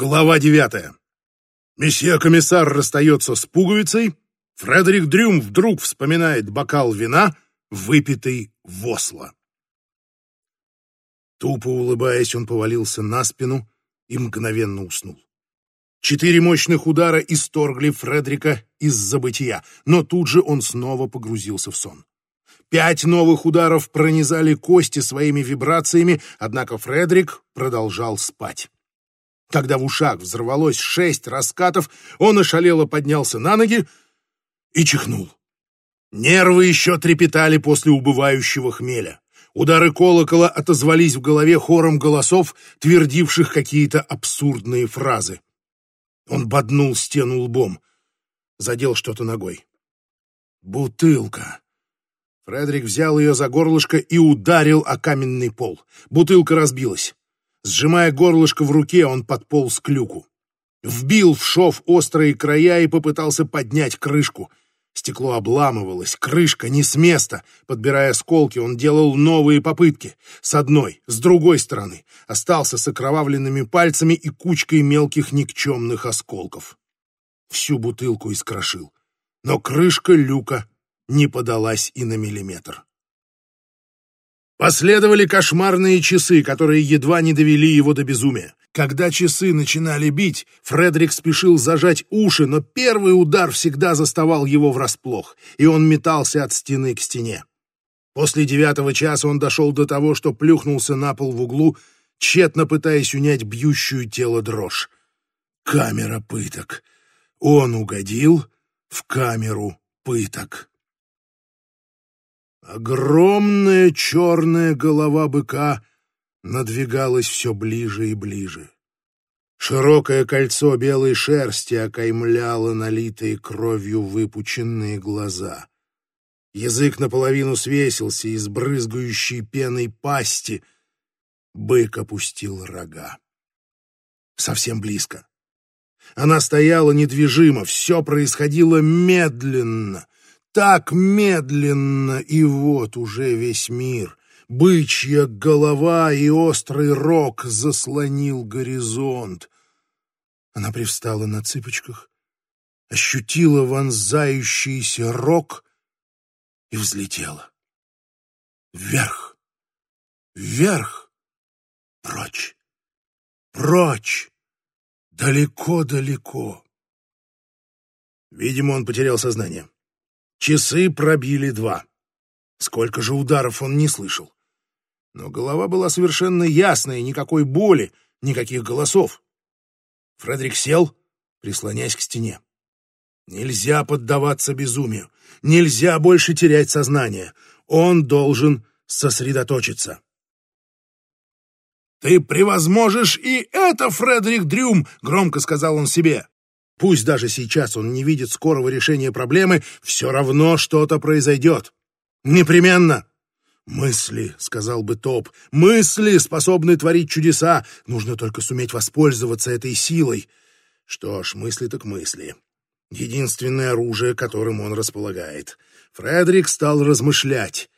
Глава девятая. Месье комиссар расстается с пуговицей. Фредерик Дрюм вдруг вспоминает бокал вина, выпитый в Осло. Тупо улыбаясь, он повалился на спину и мгновенно уснул. Четыре мощных удара исторгли Фредерика из забытия, но тут же он снова погрузился в сон. Пять новых ударов пронизали кости своими вибрациями, однако Фредерик продолжал спать. Когда в ушах взорвалось шесть раскатов, он ошалело поднялся на ноги и чихнул. Нервы еще трепетали после убывающего хмеля. Удары колокола отозвались в голове хором голосов, твердивших какие-то абсурдные фразы. Он боднул стену лбом, задел что-то ногой. «Бутылка!» Фредерик взял ее за горлышко и ударил о каменный пол. Бутылка разбилась. Сжимая горлышко в руке, он подполз к люку. Вбил в шов острые края и попытался поднять крышку. Стекло обламывалось, крышка не с места. Подбирая осколки, он делал новые попытки. С одной, с другой стороны. Остался с окровавленными пальцами и кучкой мелких никчемных осколков. Всю бутылку искрошил. Но крышка люка не подалась и на миллиметр. Последовали кошмарные часы, которые едва не довели его до безумия. Когда часы начинали бить, Фредерик спешил зажать уши, но первый удар всегда заставал его врасплох, и он метался от стены к стене. После девятого часа он дошел до того, что плюхнулся на пол в углу, тщетно пытаясь унять бьющую тело дрожь. Камера пыток. Он угодил в камеру пыток. Огромная черная голова быка надвигалась все ближе и ближе. Широкое кольцо белой шерсти окаймляло налитые кровью выпученные глаза. Язык наполовину свесился из брызгающей пеной пасти. Бык опустил рога. Совсем близко. Она стояла недвижимо, все происходило медленно — так медленно, и вот уже весь мир, бычья голова и острый рог заслонил горизонт. Она привстала на цыпочках, ощутила вонзающийся рог и взлетела. Вверх, вверх, прочь, прочь, далеко-далеко. Видимо, он потерял сознание. Часы пробили два. Сколько же ударов он не слышал. Но голова была совершенно ясная, никакой боли, никаких голосов. Фредерик сел, прислоняясь к стене. Нельзя поддаваться безумию. Нельзя больше терять сознание. Он должен сосредоточиться. «Ты превозможешь и это, Фредерик Дрюм!» — громко сказал он себе. Пусть даже сейчас он не видит скорого решения проблемы, все равно что-то произойдет. Непременно. «Мысли», — сказал бы Топ, — «мысли способны творить чудеса. Нужно только суметь воспользоваться этой силой». Что ж, мысли так мысли. Единственное оружие, которым он располагает. Фредерик стал размышлять.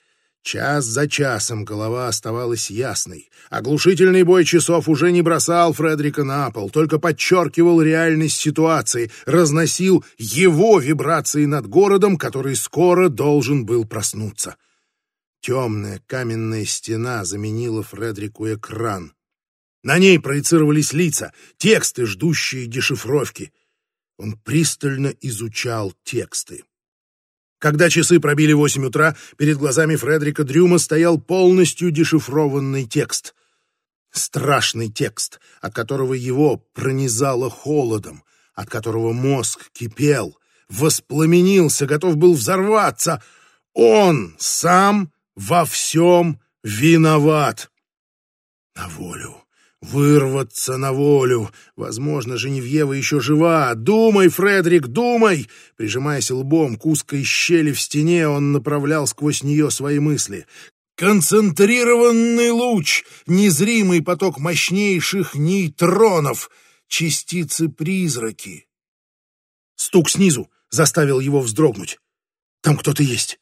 Час за часом голова оставалась ясной. Оглушительный бой часов уже не бросал Фредерика на пол, только подчеркивал реальность ситуации, разносил его вибрации над городом, который скоро должен был проснуться. Темная каменная стена заменила Фредерику экран. На ней проецировались лица, тексты, ждущие дешифровки. Он пристально изучал тексты. Когда часы пробили восемь утра, перед глазами Фредерика Дрюма стоял полностью дешифрованный текст. Страшный текст, от которого его пронизало холодом, от которого мозг кипел, воспламенился, готов был взорваться. Он сам во всем виноват. На волю. Вырваться на волю. Возможно, Женевьева еще жива. Думай, Фредерик, думай! Прижимаясь лбом к узкой щели в стене, он направлял сквозь нее свои мысли. Концентрированный луч, незримый поток мощнейших нейтронов, частицы-призраки. Стук снизу заставил его вздрогнуть. Там кто-то есть.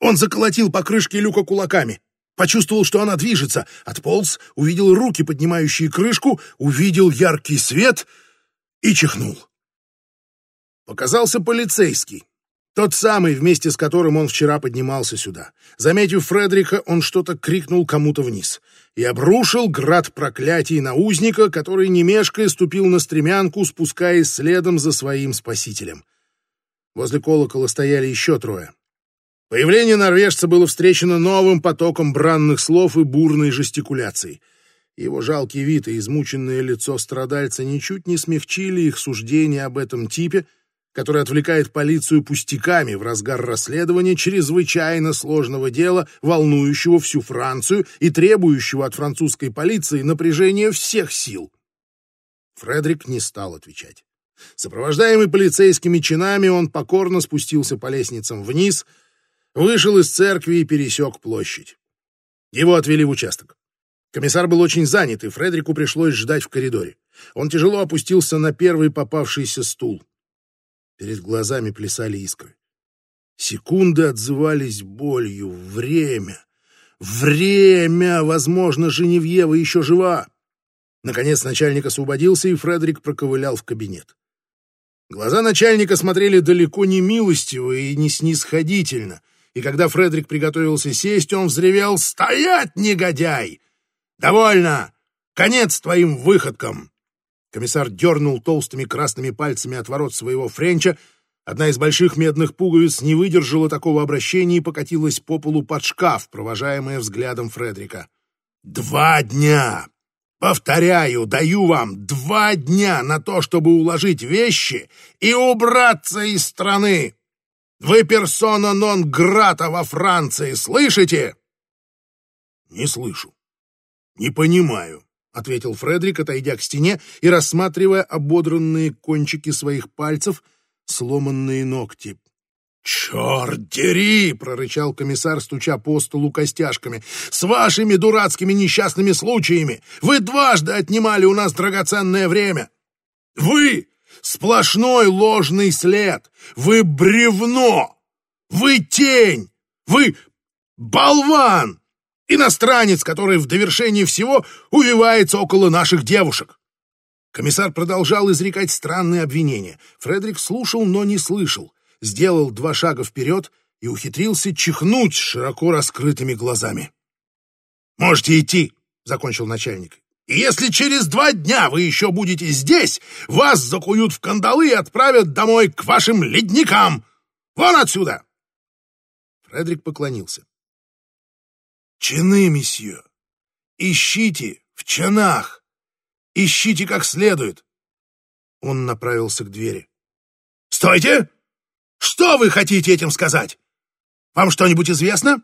Он заколотил по крышке люка кулаками. Почувствовал, что она движется, отполз, увидел руки, поднимающие крышку, увидел яркий свет и чихнул. Показался полицейский. Тот самый, вместе с которым он вчера поднимался сюда. Заметив Фредрика, он что-то крикнул кому-то вниз и обрушил град проклятий на узника, который, не мешкая, ступил на стремянку, спускаясь следом за своим спасителем. Возле колокола стояли еще трое. Появление норвежца было встречено новым потоком бранных слов и бурной жестикуляцией. Его жалкий вид и измученное лицо страдальца ничуть не смягчили их суждения об этом типе, который отвлекает полицию пустяками в разгар расследования чрезвычайно сложного дела, волнующего всю Францию и требующего от французской полиции напряжения всех сил. Фредерик не стал отвечать. Сопровождаемый полицейскими чинами, он покорно спустился по лестницам вниз — вышел из церкви и пересек площадь. Его отвели в участок. Комиссар был очень занят, и Фредерику пришлось ждать в коридоре. Он тяжело опустился на первый попавшийся стул. Перед глазами плясали искры. Секунды отзывались болью. Время! Время! Возможно, Женевьева еще жива. Наконец начальник освободился, и Фредерик проковылял в кабинет. Глаза начальника смотрели далеко не милостиво и не снисходительно — и когда Фредерик приготовился сесть, он взревел «Стоять, негодяй! Довольно! Конец твоим выходкам!» Комиссар дернул толстыми красными пальцами от ворот своего френча. Одна из больших медных пуговиц не выдержала такого обращения и покатилась по полу под шкаф, провожаемая взглядом Фредерика. «Два дня! Повторяю, даю вам два дня на то, чтобы уложить вещи и убраться из страны!» Вы персона нон грата во Франции, слышите?» «Не слышу. Не понимаю», — ответил Фредерик, отойдя к стене и рассматривая ободранные кончики своих пальцев, сломанные ногти. «Черт дери!» — прорычал комиссар, стуча по столу костяшками. «С вашими дурацкими несчастными случаями! Вы дважды отнимали у нас драгоценное время! Вы Сплошной ложный след! Вы бревно! Вы тень! Вы болван! Иностранец, который в довершении всего увивается около наших девушек!» Комиссар продолжал изрекать странные обвинения. Фредерик слушал, но не слышал. Сделал два шага вперед и ухитрился чихнуть широко раскрытыми глазами. «Можете идти», — закончил начальник. И если через два дня вы еще будете здесь, вас закуют в кандалы и отправят домой к вашим ледникам. Вон отсюда!» Фредерик поклонился. «Чины, месье! Ищите в чанах! Ищите как следует!» Он направился к двери. «Стойте! Что вы хотите этим сказать? Вам что-нибудь известно?»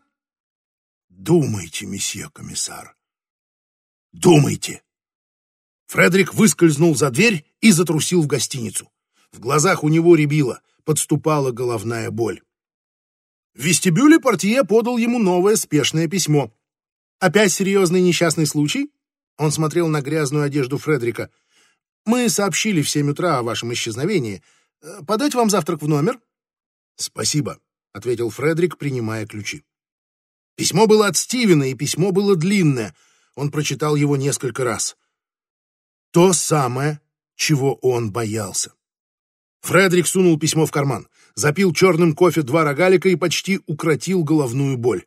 «Думайте, месье комиссар. Думайте!» Фредерик выскользнул за дверь и затрусил в гостиницу. В глазах у него рябило, подступала головная боль. В вестибюле портье подал ему новое спешное письмо. «Опять серьезный несчастный случай?» Он смотрел на грязную одежду Фредерика. «Мы сообщили в семь утра о вашем исчезновении. Подать вам завтрак в номер?» «Спасибо», — ответил Фредерик, принимая ключи. Письмо было от Стивена, и письмо было длинное — он прочитал его несколько раз. То самое, чего он боялся. Фредерик сунул письмо в карман, запил черным кофе два рогалика и почти укротил головную боль.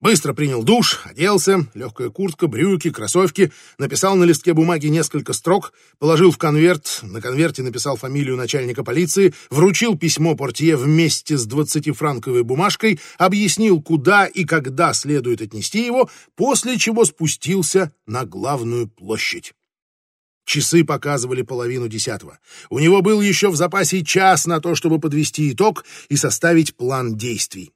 Быстро принял душ, оделся, легкая куртка, брюки, кроссовки, написал на листке бумаги несколько строк, положил в конверт, на конверте написал фамилию начальника полиции, вручил письмо портье вместе с двадцатифранковой бумажкой, объяснил, куда и когда следует отнести его, после чего спустился на главную площадь. Часы показывали половину десятого. У него был еще в запасе час на то, чтобы подвести итог и составить план действий.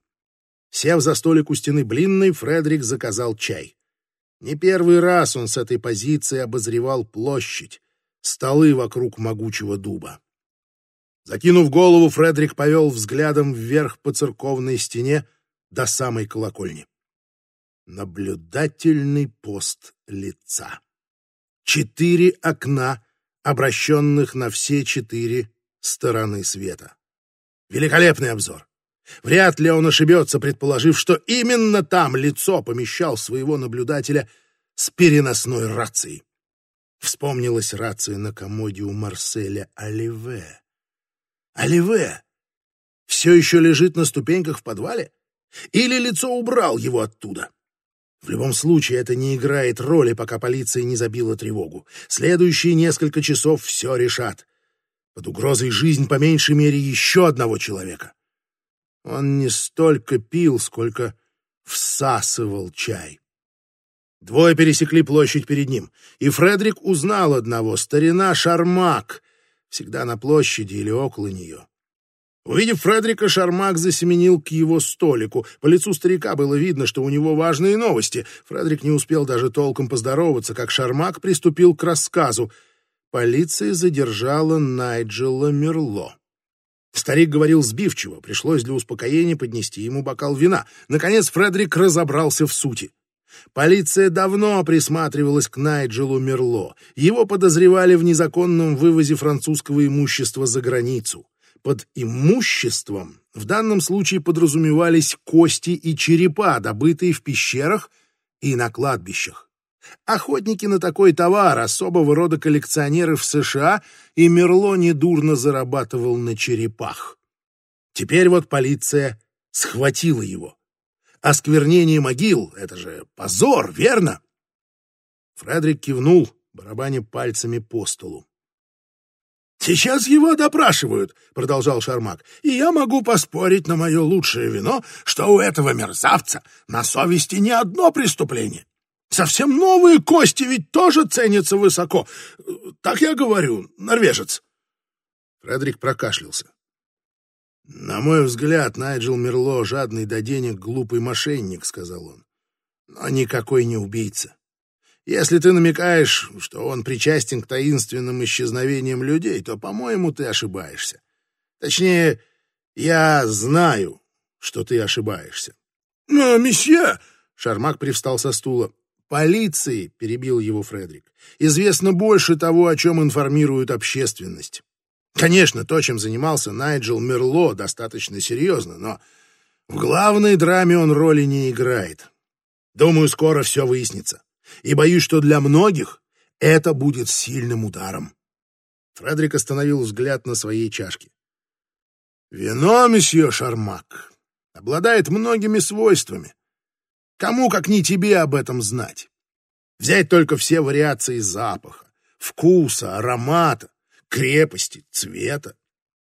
Сев за столик у стены блинной, Фредерик заказал чай. Не первый раз он с этой позиции обозревал площадь, столы вокруг могучего дуба. Закинув голову, Фредерик повел взглядом вверх по церковной стене до самой колокольни. Наблюдательный пост лица. Четыре окна, обращенных на все четыре стороны света. Великолепный обзор. Вряд ли он ошибется, предположив, что именно там лицо помещал своего наблюдателя с переносной рацией. Вспомнилась рация на комоде у Марселя Оливе. Оливе все еще лежит на ступеньках в подвале? Или лицо убрал его оттуда? В любом случае, это не играет роли, пока полиция не забила тревогу. Следующие несколько часов все решат. Под угрозой жизнь по меньшей мере еще одного человека. Он не столько пил, сколько всасывал чай. Двое пересекли площадь перед ним, и Фредерик узнал одного, старина Шармак, всегда на площади или около нее. Увидев Фредерика, Шармак засеменил к его столику. По лицу старика было видно, что у него важные новости. Фредерик не успел даже толком поздороваться, как Шармак приступил к рассказу. Полиция задержала Найджела Мерло. Старик говорил сбивчиво, пришлось для успокоения поднести ему бокал вина. Наконец Фредерик разобрался в сути. Полиция давно присматривалась к Найджелу Мерло. Его подозревали в незаконном вывозе французского имущества за границу. Под имуществом в данном случае подразумевались кости и черепа, добытые в пещерах и на кладбищах. Охотники на такой товар, особого рода коллекционеры в США, и Мерло недурно зарабатывал на черепах. Теперь вот полиция схватила его. Осквернение могил — это же позор, верно? Фредерик кивнул, барабаня пальцами по столу. «Сейчас его допрашивают», — продолжал Шармак, «и я могу поспорить на мое лучшее вино, что у этого мерзавца на совести не одно преступление. Совсем новые кости ведь тоже ценятся высоко. Так я говорю, норвежец». Фредерик прокашлялся. «На мой взгляд, Найджел Мерло — жадный до денег глупый мошенник», — сказал он. «Но никакой не убийца. Если ты намекаешь, что он причастен к таинственным исчезновениям людей, то, по-моему, ты ошибаешься. Точнее, я знаю, что ты ошибаешься. «Но, месье!» — Шармак привстал со стула. «Полиции», — перебил его Фредерик, — «известно больше того, о чем информирует общественность. Конечно, то, чем занимался Найджел Мерло, достаточно серьезно, но в главной драме он роли не играет. Думаю, скоро все выяснится и боюсь, что для многих это будет сильным ударом. Фредерик остановил взгляд на своей чашке. «Вино, месье Шармак, обладает многими свойствами. Кому, как не тебе, об этом знать? Взять только все вариации запаха, вкуса, аромата, крепости, цвета.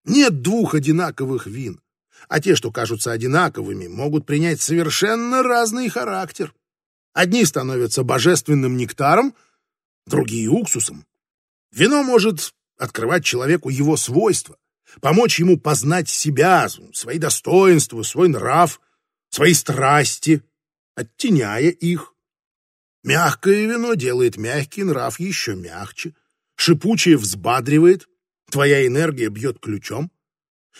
Нет двух одинаковых вин, а те, что кажутся одинаковыми, могут принять совершенно разный характер. Одни становятся божественным нектаром, другие — уксусом. Вино может открывать человеку его свойства, помочь ему познать себя, свои достоинства, свой нрав, свои страсти, оттеняя их. Мягкое вино делает мягкий нрав еще мягче, шипучее взбадривает, твоя энергия бьет ключом.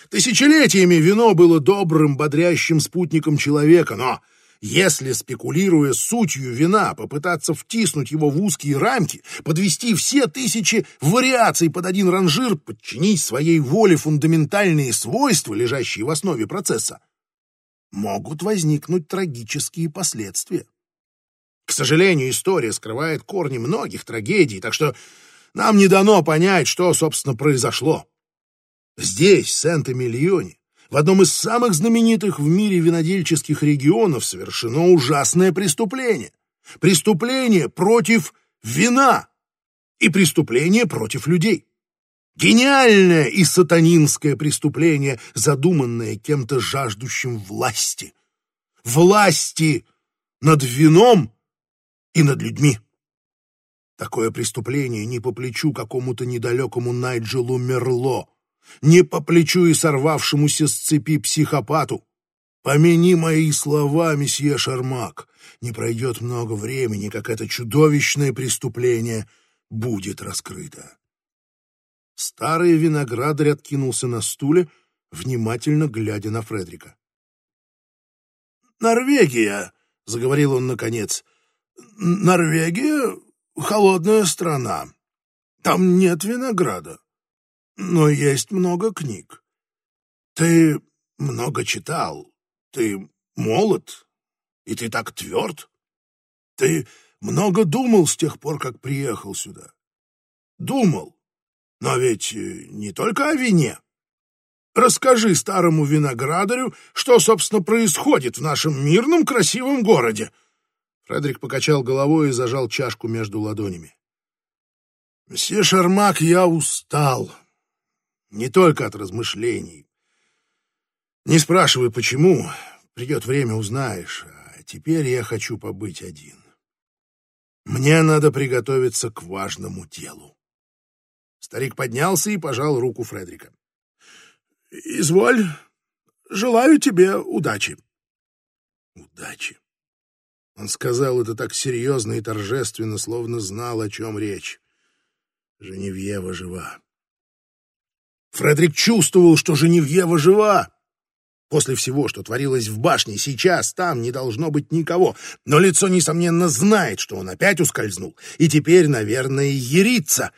Тысячелетиями вино было добрым, бодрящим спутником человека, но если, спекулируя сутью вина, попытаться втиснуть его в узкие рамки, подвести все тысячи вариаций под один ранжир, подчинить своей воле фундаментальные свойства, лежащие в основе процесса, могут возникнуть трагические последствия. К сожалению, история скрывает корни многих трагедий, так что нам не дано понять, что, собственно, произошло. Здесь, в Сент-Эмильоне, в одном из самых знаменитых в мире винодельческих регионов совершено ужасное преступление. Преступление против вина и преступление против людей. Гениальное и сатанинское преступление, задуманное кем-то жаждущим власти. Власти над вином и над людьми. Такое преступление не по плечу какому-то недалекому Найджелу Мерло, не по плечу и сорвавшемуся с цепи психопату. Помяни мои слова, месье Шармак, не пройдет много времени, как это чудовищное преступление будет раскрыто. Старый виноградарь откинулся на стуле, внимательно глядя на Фредрика. «Норвегия», — заговорил он наконец, — «Норвегия — холодная страна. Там нет винограда но есть много книг. Ты много читал. Ты молод, и ты так тверд. Ты много думал с тех пор, как приехал сюда. Думал, но ведь э, не только о вине. Расскажи старому виноградарю, что, собственно, происходит в нашем мирном красивом городе. Фредерик покачал головой и зажал чашку между ладонями. «Мсье Шармак, я устал. Не только от размышлений. Не спрашивай, почему. Придет время, узнаешь. А теперь я хочу побыть один. Мне надо приготовиться к важному делу». Старик поднялся и пожал руку Фредерика. «Изволь. Желаю тебе удачи». «Удачи». Он сказал это так серьезно и торжественно, словно знал, о чем речь. Женевьева жива. Фредерик чувствовал, что Женевьева жива. После всего, что творилось в башне, сейчас там не должно быть никого. Но лицо, несомненно, знает, что он опять ускользнул. И теперь, наверное, ерится.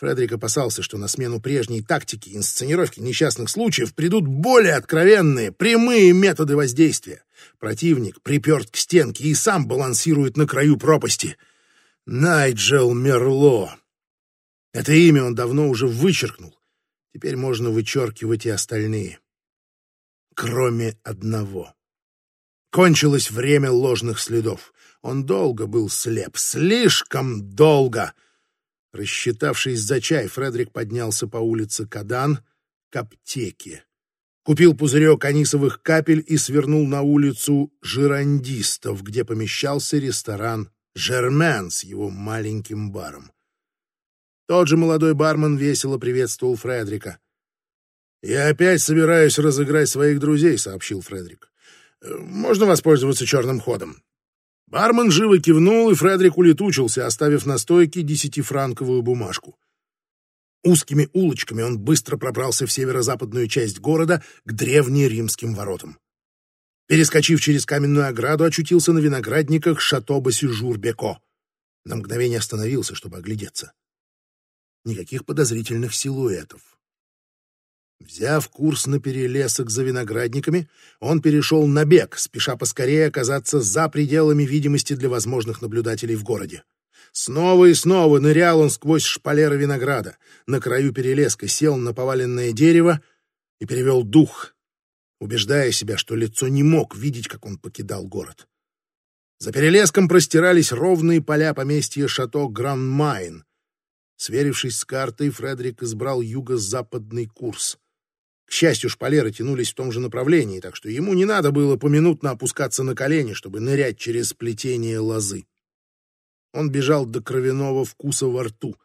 Фредерик опасался, что на смену прежней тактики инсценировки несчастных случаев придут более откровенные, прямые методы воздействия. Противник приперт к стенке и сам балансирует на краю пропасти. Найджел Мерло. Это имя он давно уже вычеркнул. Теперь можно вычеркивать и остальные. Кроме одного. Кончилось время ложных следов. Он долго был слеп, слишком долго. Рассчитавшись за чай, Фредерик поднялся по улице Кадан к аптеке. Купил пузырек анисовых капель и свернул на улицу Жирандистов, где помещался ресторан «Жермен» с его маленьким баром. Тот же молодой бармен весело приветствовал Фредерика. «Я опять собираюсь разыграть своих друзей», — сообщил Фредерик. «Можно воспользоваться черным ходом?» Бармен живо кивнул, и Фредерик улетучился, оставив на стойке десятифранковую бумажку. Узкими улочками он быстро пробрался в северо-западную часть города к древнеримским воротам. Перескочив через каменную ограду, очутился на виноградниках шато Басюжур-Беко. На мгновение остановился, чтобы оглядеться. Никаких подозрительных силуэтов. Взяв курс на перелесок за виноградниками, он перешел на бег, спеша поскорее оказаться за пределами видимости для возможных наблюдателей в городе. Снова и снова нырял он сквозь шпалеры винограда, на краю перелеска сел на поваленное дерево и перевел дух, убеждая себя, что лицо не мог видеть, как он покидал город. За перелеском простирались ровные поля поместья шато Гран-Майн. Сверившись с картой, Фредерик избрал юго-западный курс — к счастью, шпалеры тянулись в том же направлении, так что ему не надо было поминутно опускаться на колени, чтобы нырять через плетение лозы. Он бежал до кровяного вкуса во рту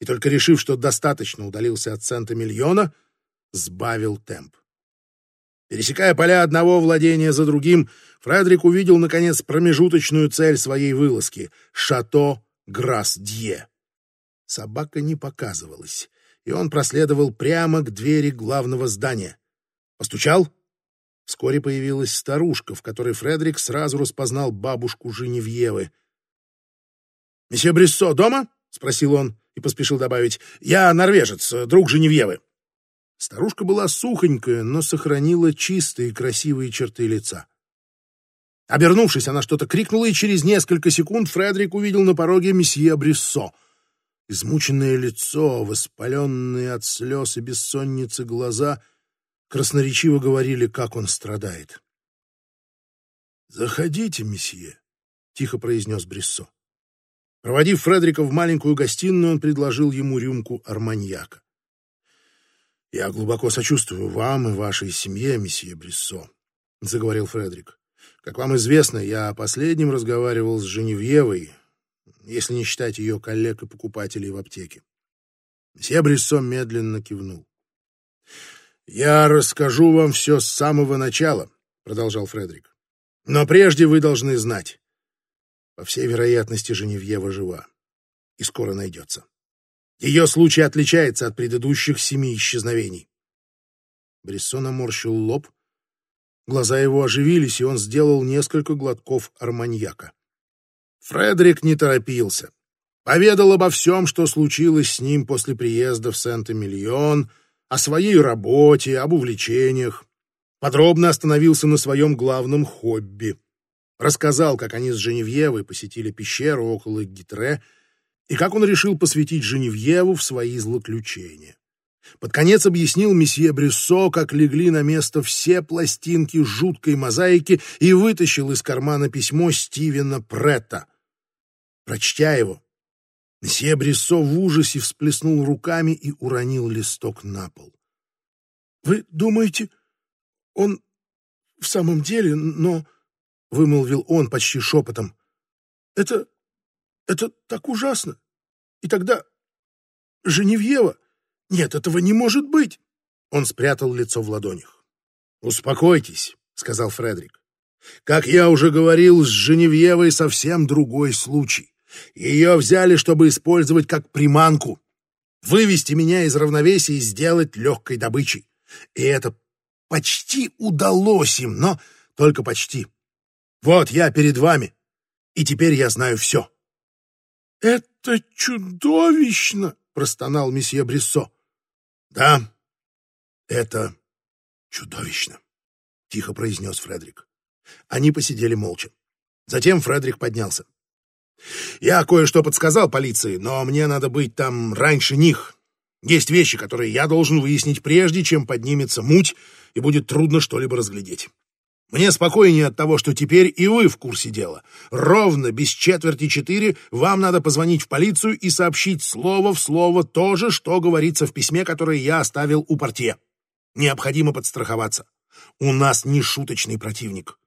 и, только решив, что достаточно удалился от цента миллиона, сбавил темп. Пересекая поля одного владения за другим, Фредерик увидел, наконец, промежуточную цель своей вылазки — шато Грас-Дье. Собака не показывалась и он проследовал прямо к двери главного здания. Постучал. Вскоре появилась старушка, в которой Фредерик сразу распознал бабушку Женевьевы. «Месье Брессо дома?» — спросил он и поспешил добавить. «Я норвежец, друг Женевьевы». Старушка была сухонькая, но сохранила чистые красивые черты лица. Обернувшись, она что-то крикнула, и через несколько секунд Фредерик увидел на пороге месье Брессо — Измученное лицо, воспаленные от слез и бессонницы глаза красноречиво говорили, как он страдает. «Заходите, месье», — тихо произнес Брессо. Проводив Фредерика в маленькую гостиную, он предложил ему рюмку арманьяка. «Я глубоко сочувствую вам и вашей семье, месье Брессо», — заговорил Фредерик. «Как вам известно, я последним разговаривал с Женевьевой, если не считать ее коллег и покупателей в аптеке. Мсье Брессо медленно кивнул. «Я расскажу вам все с самого начала», — продолжал Фредерик. «Но прежде вы должны знать. По всей вероятности, Женевьева жива и скоро найдется. Ее случай отличается от предыдущих семи исчезновений». Брессо наморщил лоб. Глаза его оживились, и он сделал несколько глотков арманьяка. Фредерик не торопился. Поведал обо всем, что случилось с ним после приезда в Сент-Эмильон, о своей работе, об увлечениях. подробно остановился на своем главном хобби. Рассказал, как они с Женевьевой посетили пещеру около Гитре и как он решил посвятить Женевьеву в свои злоключения. Под конец объяснил месье Брюссо, как легли на место все пластинки жуткой мозаики и вытащил из кармана письмо Стивена Претта. Прочтя его, месье Брюссо в ужасе всплеснул руками и уронил листок на пол. «Вы думаете, он в самом деле, но...» — вымолвил он почти шепотом. «Это... это так ужасно. И тогда... Женевьева...» Нет, этого не может быть. Он спрятал лицо в ладонях. Успокойтесь, сказал Фредерик. Как я уже говорил, с Женевьевой совсем другой случай. Ее взяли, чтобы использовать как приманку, вывести меня из равновесия и сделать легкой добычей. И это почти удалось им, но только почти. Вот я перед вами, и теперь я знаю все. — Это чудовищно! — простонал месье Брессо. «Да, это чудовищно», — тихо произнес Фредерик. Они посидели молча. Затем Фредерик поднялся. «Я кое-что подсказал полиции, но мне надо быть там раньше них. Есть вещи, которые я должен выяснить прежде, чем поднимется муть, и будет трудно что-либо разглядеть. Мне спокойнее от того, что теперь и вы в курсе дела. Ровно без четверти четыре вам надо позвонить в полицию и сообщить слово в слово то же, что говорится в письме, которое я оставил у портье. Необходимо подстраховаться. У нас не шуточный противник.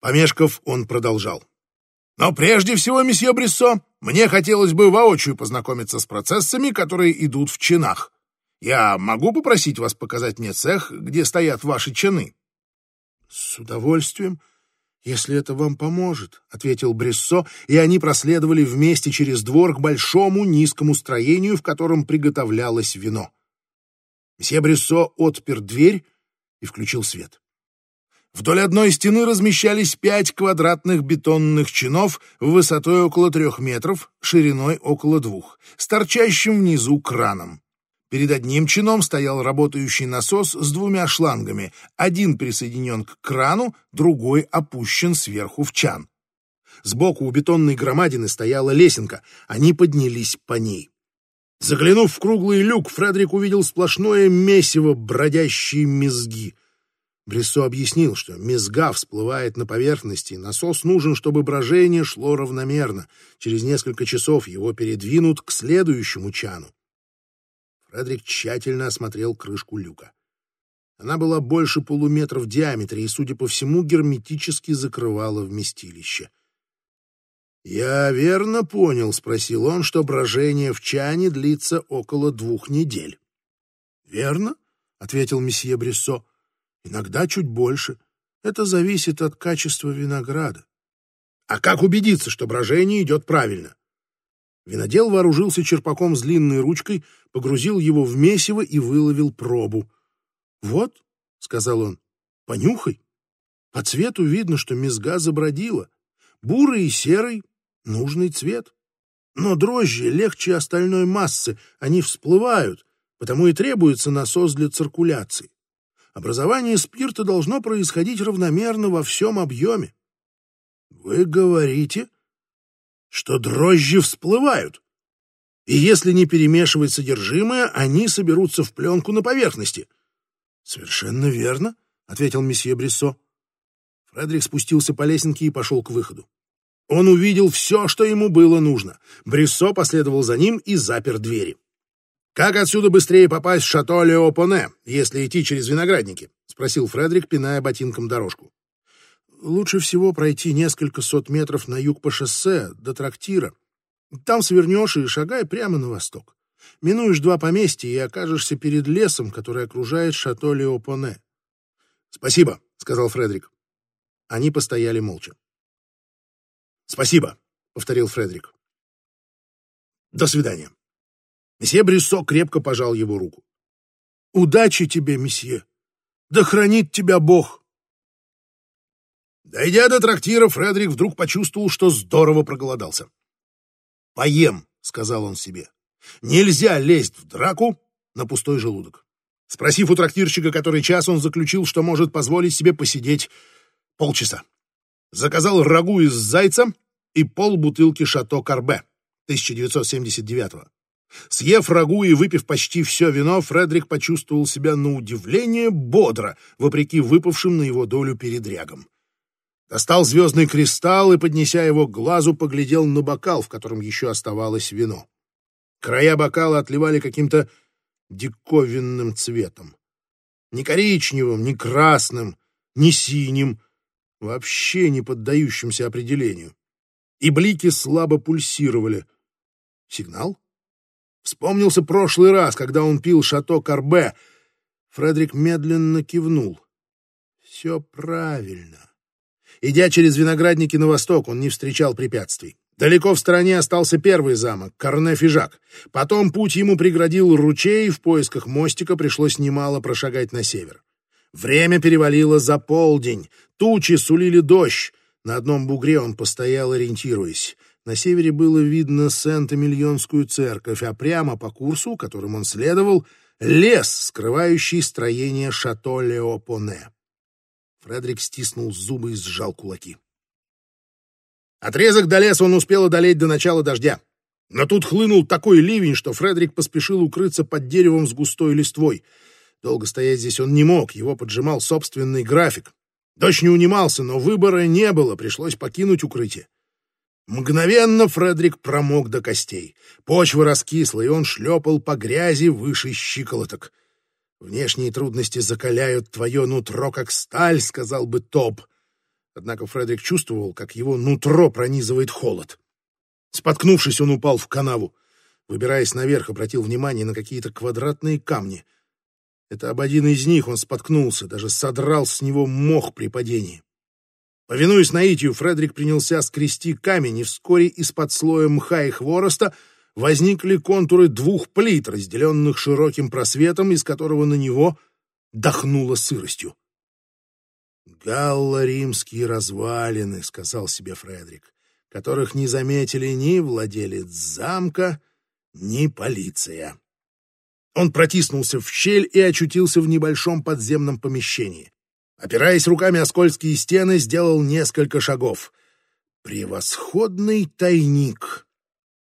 Помешков, он продолжал. Но прежде всего, месье Брессо, мне хотелось бы воочию познакомиться с процессами, которые идут в чинах. Я могу попросить вас показать мне цех, где стоят ваши чины? «С удовольствием, если это вам поможет», — ответил Брессо, и они проследовали вместе через двор к большому низкому строению, в котором приготовлялось вино. Месье Брессо отпер дверь и включил свет. Вдоль одной стены размещались пять квадратных бетонных чинов высотой около трех метров, шириной около двух, с торчащим внизу краном. Перед одним чином стоял работающий насос с двумя шлангами. Один присоединен к крану, другой опущен сверху в чан. Сбоку у бетонной громадины стояла лесенка. Они поднялись по ней. Заглянув в круглый люк, Фредерик увидел сплошное месиво бродящие мезги. Брессо объяснил, что мезга всплывает на поверхности, насос нужен, чтобы брожение шло равномерно. Через несколько часов его передвинут к следующему чану. Фредерик тщательно осмотрел крышку люка. Она была больше полуметра в диаметре и, судя по всему, герметически закрывала вместилище. «Я верно понял», — спросил он, — «что брожение в чане длится около двух недель». «Верно», — ответил месье Брессо. «Иногда чуть больше. Это зависит от качества винограда». «А как убедиться, что брожение идет правильно?» Винодел вооружился черпаком с длинной ручкой, погрузил его в месиво и выловил пробу. «Вот», — сказал он, — «понюхай. По цвету видно, что мезга забродила. Бурый и серый — нужный цвет. Но дрожжи легче остальной массы, они всплывают, потому и требуется насос для циркуляции. Образование спирта должно происходить равномерно во всем объеме. Вы говорите, что дрожжи всплывают. И если не перемешивать содержимое, они соберутся в пленку на поверхности. Совершенно верно, ответил месье Брессо. Фредерик спустился по лесенке и пошел к выходу. Он увидел все, что ему было нужно. Брессо последовал за ним и запер двери. «Как отсюда быстрее попасть в шато Леопоне, если идти через виноградники?» — спросил Фредерик, пиная ботинком дорожку лучше всего пройти несколько сот метров на юг по шоссе до трактира. Там свернешь и шагай прямо на восток. Минуешь два поместья и окажешься перед лесом, который окружает шато Леопоне. — Спасибо, — сказал Фредерик. Они постояли молча. — Спасибо, — повторил Фредерик. — До свидания. Месье Брессо крепко пожал его руку. — Удачи тебе, месье! Да хранит тебя Бог! Дойдя до трактира, Фредерик вдруг почувствовал, что здорово проголодался. «Поем», — сказал он себе. «Нельзя лезть в драку на пустой желудок». Спросив у трактирщика, который час, он заключил, что может позволить себе посидеть полчаса. Заказал рагу из зайца и полбутылки «Шато Карбе» 1979 -го. Съев рагу и выпив почти все вино, Фредерик почувствовал себя на удивление бодро, вопреки выпавшим на его долю передрягам. Достал звездный кристалл и, поднеся его к глазу, поглядел на бокал, в котором еще оставалось вино. Края бокала отливали каким-то диковинным цветом. Ни коричневым, ни красным, ни синим, вообще не поддающимся определению. И блики слабо пульсировали. Сигнал? Вспомнился прошлый раз, когда он пил шато Карбе. Фредерик медленно кивнул. Все правильно. Идя через виноградники на восток, он не встречал препятствий. Далеко в стороне остался первый замок, Корне-Фижак. Потом путь ему преградил ручей, и в поисках мостика пришлось немало прошагать на север. Время перевалило за полдень, тучи сулили дождь. На одном бугре он постоял, ориентируясь. На севере было видно Сент-Эмильонскую церковь, а прямо по курсу, которым он следовал, лес, скрывающий строение шато Леопоне. Фредерик стиснул зубы и сжал кулаки. Отрезок до леса он успел одолеть до начала дождя. Но тут хлынул такой ливень, что Фредерик поспешил укрыться под деревом с густой листвой. Долго стоять здесь он не мог, его поджимал собственный график. Дождь не унимался, но выбора не было, пришлось покинуть укрытие. Мгновенно Фредерик промок до костей. Почва раскисла, и он шлепал по грязи выше щиколоток. «Внешние трудности закаляют твое нутро, как сталь», — сказал бы Топ. Однако Фредерик чувствовал, как его нутро пронизывает холод. Споткнувшись, он упал в канаву. Выбираясь наверх, обратил внимание на какие-то квадратные камни. Это об один из них он споткнулся, даже содрал с него мох при падении. Повинуясь наитию, Фредерик принялся скрести камень, и вскоре из-под слоя мха и хвороста возникли контуры двух плит, разделенных широким просветом, из которого на него дохнуло сыростью. «Галло-римские развалины», — сказал себе Фредерик, которых не заметили ни владелец замка, ни полиция. Он протиснулся в щель и очутился в небольшом подземном помещении. Опираясь руками о скользкие стены, сделал несколько шагов. Превосходный тайник.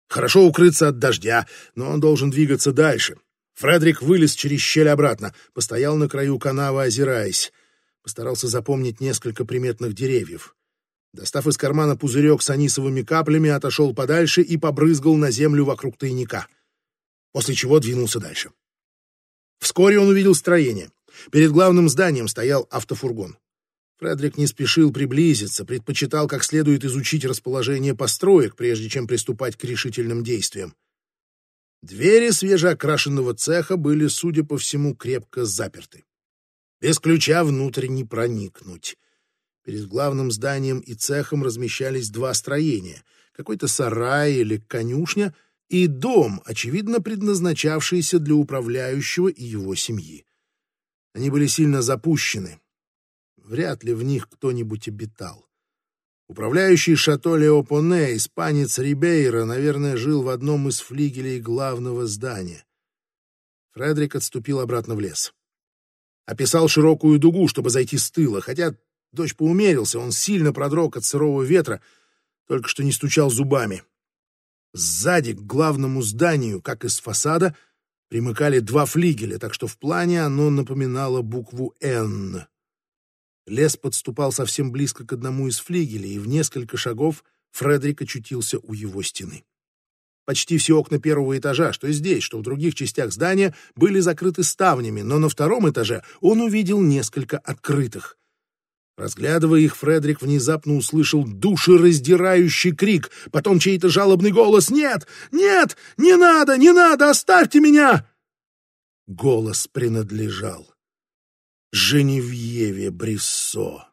Хорошо укрыться от дождя, но он должен двигаться дальше. Фредерик вылез через щель обратно, постоял на краю канавы, озираясь. Постарался запомнить несколько приметных деревьев. Достав из кармана пузырек с анисовыми каплями, отошел подальше и побрызгал на землю вокруг тайника. После чего двинулся дальше. Вскоре он увидел строение. Перед главным зданием стоял автофургон. Фредерик не спешил приблизиться, предпочитал как следует изучить расположение построек, прежде чем приступать к решительным действиям. Двери свежеокрашенного цеха были, судя по всему, крепко заперты. Без ключа внутрь не проникнуть. Перед главным зданием и цехом размещались два строения — какой-то сарай или конюшня и дом, очевидно предназначавшийся для управляющего и его семьи. Они были сильно запущены. Вряд ли в них кто-нибудь обитал. Управляющий шато Леопоне, испанец Рибейра, наверное, жил в одном из флигелей главного здания. Фредерик отступил обратно в лес. Описал широкую дугу, чтобы зайти с тыла, хотя дождь поумерился, он сильно продрог от сырого ветра, только что не стучал зубами. Сзади, к главному зданию, как из фасада, — примыкали два флигеля, так что в плане оно напоминало букву «Н». Лес подступал совсем близко к одному из флигелей, и в несколько шагов Фредерик очутился у его стены. Почти все окна первого этажа, что здесь, что в других частях здания, были закрыты ставнями, но на втором этаже он увидел несколько открытых. Разглядывая их, Фредерик внезапно услышал душераздирающий крик, потом чей-то жалобный голос «Нет! Нет! Не надо! Не надо! Оставьте меня!» Голос принадлежал Женевьеве Бриссо.